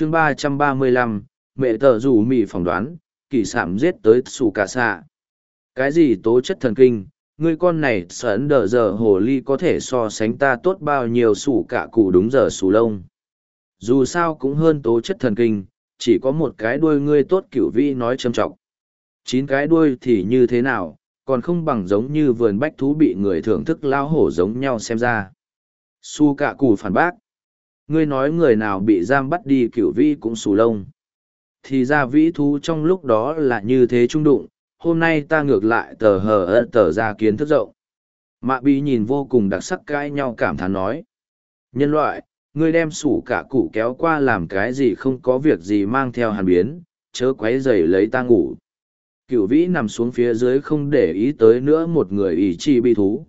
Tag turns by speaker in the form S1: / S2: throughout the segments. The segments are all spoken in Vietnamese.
S1: chương ba trăm ba mươi lăm, mẹ tờ rủ mì phỏng đoán, kỳ sảm giết tới sủ cả xạ. Cái gì tố chất thần kinh ngươi con này sởn đờ giờ hồ ly có thể so sánh ta tốt bao nhiêu sủ cả cụ đúng giờ sủ lông. Dù sao cũng hơn tố chất thần kinh, chỉ có một cái đuôi ngươi tốt cửu vĩ nói châm trọng. Chín cái đuôi thì như thế nào, còn không bằng giống như vườn bách thú bị người thưởng thức lao hổ giống nhau xem ra. Su cạ cù phản bác ngươi nói người nào bị giam bắt đi cửu vĩ cũng sù lông. Thì ra vĩ thú trong lúc đó là như thế trung đụng, hôm nay ta ngược lại tờ hờ ơ tờ ra kiến thức rộng. Mạ bi nhìn vô cùng đặc sắc cãi nhau cảm thán nói, nhân loại, ngươi đem sủ cả cụ kéo qua làm cái gì không có việc gì mang theo hàn biến, chớ quấy dày lấy ta ngủ. Cửu vĩ nằm xuống phía dưới không để ý tới nữa một người ý chi bi thú.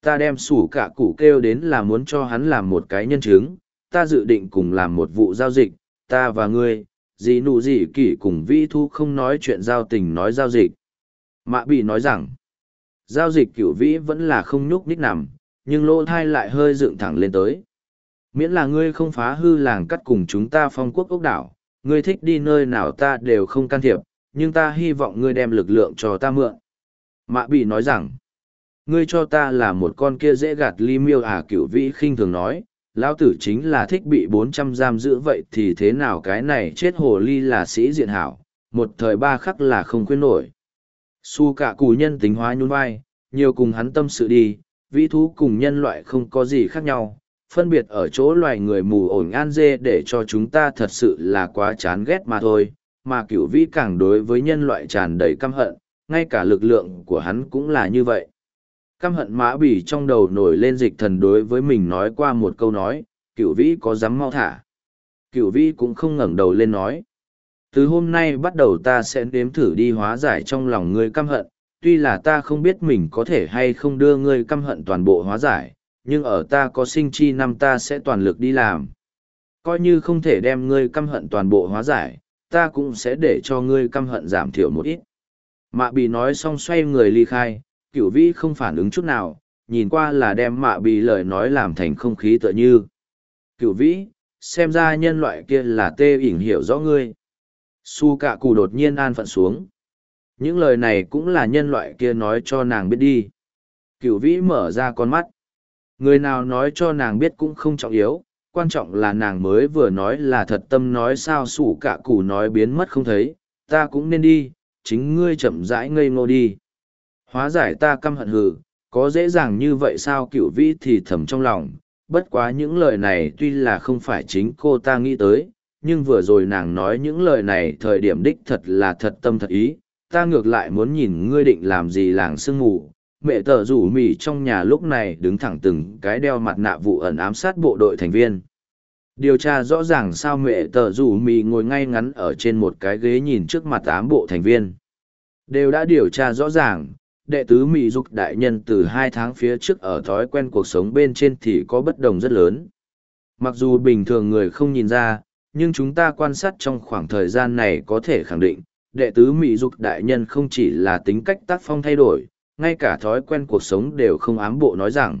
S1: Ta đem sủ cả cụ kêu đến là muốn cho hắn làm một cái nhân chứng ta dự định cùng làm một vụ giao dịch, ta và ngươi, dì nụ dì kỷ cùng vĩ thu không nói chuyện giao tình nói giao dịch. Mạ bị nói rằng, giao dịch cửu vĩ vẫn là không nhúc nhích nằm, nhưng lỗ thai lại hơi dựng thẳng lên tới. Miễn là ngươi không phá hư làng cắt cùng chúng ta phong quốc ốc đảo, ngươi thích đi nơi nào ta đều không can thiệp, nhưng ta hy vọng ngươi đem lực lượng cho ta mượn. Mạ bị nói rằng, ngươi cho ta là một con kia dễ gạt ly miêu à cửu vĩ khinh thường nói lão tử chính là thích bị bốn trăm giam giữ vậy thì thế nào cái này chết hồ ly là sĩ diện hảo, một thời ba khắc là không khuyên nổi. Su cả cù nhân tính hóa nhún vai, nhiều cùng hắn tâm sự đi, vĩ thú cùng nhân loại không có gì khác nhau, phân biệt ở chỗ loài người mù ổn an dê để cho chúng ta thật sự là quá chán ghét mà thôi, mà cửu vĩ càng đối với nhân loại tràn đầy căm hận, ngay cả lực lượng của hắn cũng là như vậy căm hận mã bỉ trong đầu nổi lên dịch thần đối với mình nói qua một câu nói cựu vĩ có dám mau thả? Cựu vĩ cũng không ngẩng đầu lên nói, từ hôm nay bắt đầu ta sẽ nếm thử đi hóa giải trong lòng ngươi căm hận, tuy là ta không biết mình có thể hay không đưa ngươi căm hận toàn bộ hóa giải, nhưng ở ta có sinh chi năm ta sẽ toàn lực đi làm. Coi như không thể đem ngươi căm hận toàn bộ hóa giải, ta cũng sẽ để cho ngươi căm hận giảm thiểu một ít. Mạ bì nói xong xoay người ly khai cửu vĩ không phản ứng chút nào, nhìn qua là đem mạ bì lời nói làm thành không khí tựa như. Cửu vĩ, xem ra nhân loại kia là tê ỉn hiểu rõ ngươi. Su cạ cù đột nhiên an phận xuống. Những lời này cũng là nhân loại kia nói cho nàng biết đi. Cửu vĩ mở ra con mắt. Người nào nói cho nàng biết cũng không trọng yếu, quan trọng là nàng mới vừa nói là thật tâm nói sao sủ Cả Củ nói biến mất không thấy. Ta cũng nên đi, chính ngươi chậm rãi ngây ngô đi hóa giải ta căm hận hừ, có dễ dàng như vậy sao cựu vĩ thì thầm trong lòng. Bất quá những lời này tuy là không phải chính cô ta nghĩ tới, nhưng vừa rồi nàng nói những lời này thời điểm đích thật là thật tâm thật ý. Ta ngược lại muốn nhìn ngươi định làm gì làng sương mù. Mẹ tờ rủ mì trong nhà lúc này đứng thẳng từng cái đeo mặt nạ vụ ẩn ám sát bộ đội thành viên. Điều tra rõ ràng sao mẹ tờ rủ mì ngồi ngay ngắn ở trên một cái ghế nhìn trước mặt ám bộ thành viên. Đều đã điều tra rõ ràng đệ tứ mỹ dục đại nhân từ hai tháng phía trước ở thói quen cuộc sống bên trên thì có bất đồng rất lớn. Mặc dù bình thường người không nhìn ra, nhưng chúng ta quan sát trong khoảng thời gian này có thể khẳng định, đệ tứ mỹ dục đại nhân không chỉ là tính cách tác phong thay đổi, ngay cả thói quen cuộc sống đều không ám bộ nói rằng.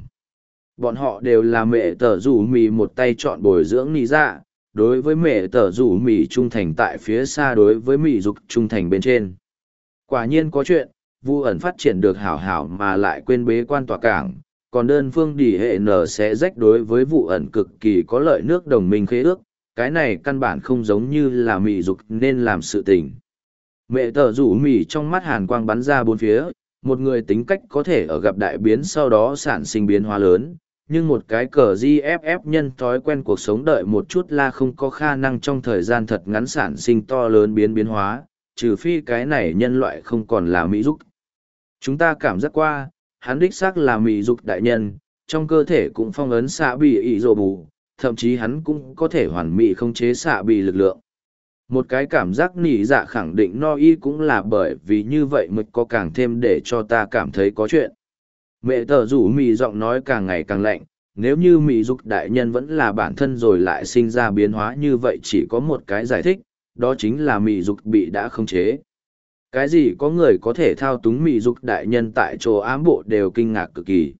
S1: Bọn họ đều là mẹ tờ rủ mì một tay chọn bồi dưỡng nị dạ đối với mẹ tờ rủ mì trung thành tại phía xa đối với mỹ dục trung thành bên trên. Quả nhiên có chuyện vu ẩn phát triển được hảo hảo mà lại quên bế quan tòa cảng, còn đơn phương đỉ hệ nở sẽ rách đối với vụ ẩn cực kỳ có lợi nước đồng minh khế ước, cái này căn bản không giống như là mỹ dục nên làm sự tình. Mẹ tờ rủ mỉ trong mắt hàn quang bắn ra bốn phía, một người tính cách có thể ở gặp đại biến sau đó sản sinh biến hóa lớn, nhưng một cái cờ gff nhân thói quen cuộc sống đợi một chút là không có khả năng trong thời gian thật ngắn sản sinh to lớn biến biến hóa, trừ phi cái này nhân loại không còn là mỹ dục chúng ta cảm giác qua, hắn đích xác là mỹ dục đại nhân, trong cơ thể cũng phong ấn xạ bị ỷ rộ bù, thậm chí hắn cũng có thể hoàn mỹ không chế xạ bị lực lượng. Một cái cảm giác nỉ dạ khẳng định no y cũng là bởi vì như vậy mới có càng thêm để cho ta cảm thấy có chuyện. Mẹ tờ rủ mị giọng nói càng ngày càng lạnh, nếu như mỹ dục đại nhân vẫn là bản thân rồi lại sinh ra biến hóa như vậy chỉ có một cái giải thích, đó chính là mỹ dục bị đã khống chế cái gì có người có thể thao túng mỹ dục đại nhân tại chỗ ám bộ đều kinh ngạc cực kỳ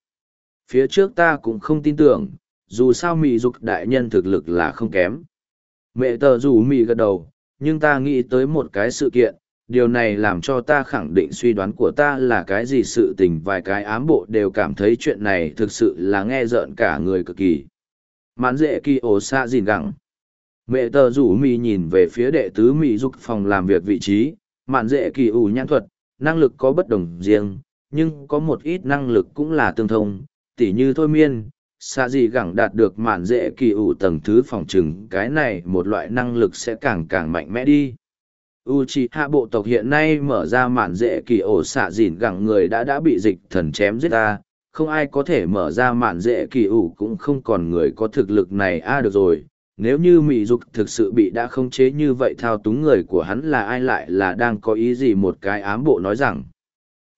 S1: phía trước ta cũng không tin tưởng dù sao mỹ dục đại nhân thực lực là không kém Mẹ tờ rủ Mị gật đầu, nhưng ta nghĩ tới một cái sự kiện, điều này làm cho ta khẳng định suy đoán của ta là cái gì sự tình vài cái ám bộ đều cảm thấy chuyện này thực sự là nghe rợn cả người cực kỳ. Mãn dễ kỳ ổ xa gìn gẳng. Mẹ tờ rủ mì nhìn về phía đệ tứ mỹ dục phòng làm việc vị trí, mạn dễ kỳ ủ nhãn thuật, năng lực có bất đồng riêng, nhưng có một ít năng lực cũng là tương thông, tỉ như thôi miên, xa gì gẳng đạt được mạn dễ kỳ ủ tầng thứ phòng trừng cái này một loại năng lực sẽ càng càng mạnh mẽ đi. U c h hạ bộ tộc hiện nay mở ra mạn dễ kỳ ổ xạ dìn gẳng người đã đã bị dịch thần chém giết ta. Không ai có thể mở ra mạn dễ kỳ ủ cũng không còn người có thực lực này. A được rồi nếu như mỹ dục thực sự bị đã khống chế như vậy thao túng người của hắn là ai lại là đang có ý gì một cái ám bộ nói rằng?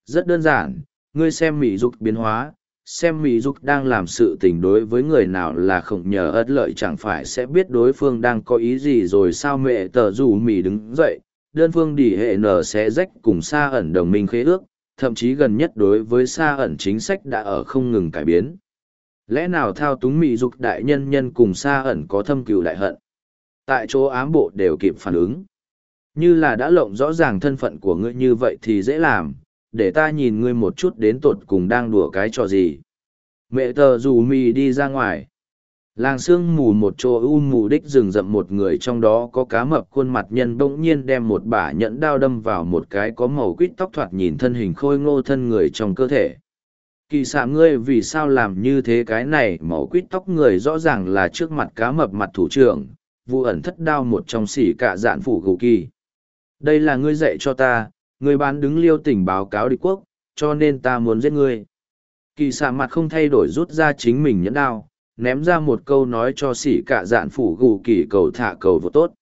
S1: Rất đơn giản, ngươi xem mỹ dục biến hóa, xem mỹ dục đang làm sự tình đối với người nào là không nhờ ất lợi chẳng phải sẽ biết đối phương đang có ý gì rồi sao mẹ tờ dù mỹ đứng dậy, đơn phương đỉ hệ nở sẽ rách cùng xa ẩn đồng minh khế ước, thậm chí gần nhất đối với xa ẩn chính sách đã ở không ngừng cải biến lẽ nào thao túng mỹ dục đại nhân nhân cùng xa ẩn có thâm cừu đại hận? Tại chỗ ám bộ đều kịp phản ứng. Như là đã lộng rõ ràng thân phận của ngươi như vậy thì dễ làm. Để ta nhìn ngươi một chút đến tột cùng đang đùa cái trò gì. Mẹ tờ dù mì đi ra ngoài. Làng sương mù một chỗ u mù đích rừng rậm một người trong đó có cá mập khuôn mặt nhân bỗng nhiên đem một bả nhẫn đao đâm vào một cái có màu quýt tóc thoạt nhìn thân hình khôi ngô thân người trong cơ thể kỳ xạ ngươi vì sao làm như thế cái này màu quýt tóc người rõ ràng là trước mặt cá mập mặt thủ trưởng, vụ ẩn thất đao một trong xỉ cả dạn phủ gù kỳ. Đây là ngươi dạy cho ta, ngươi bán đứng liêu tỉnh báo cáo địch quốc, cho nên ta muốn giết ngươi. Kỳ xạ mặt không thay đổi rút ra chính mình nhẫn đao, ném ra một câu nói cho xỉ cả dạn phủ gù kỳ cầu thả cầu vô tốt.